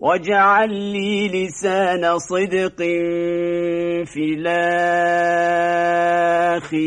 واجعل لي لسان صدق في الآخرين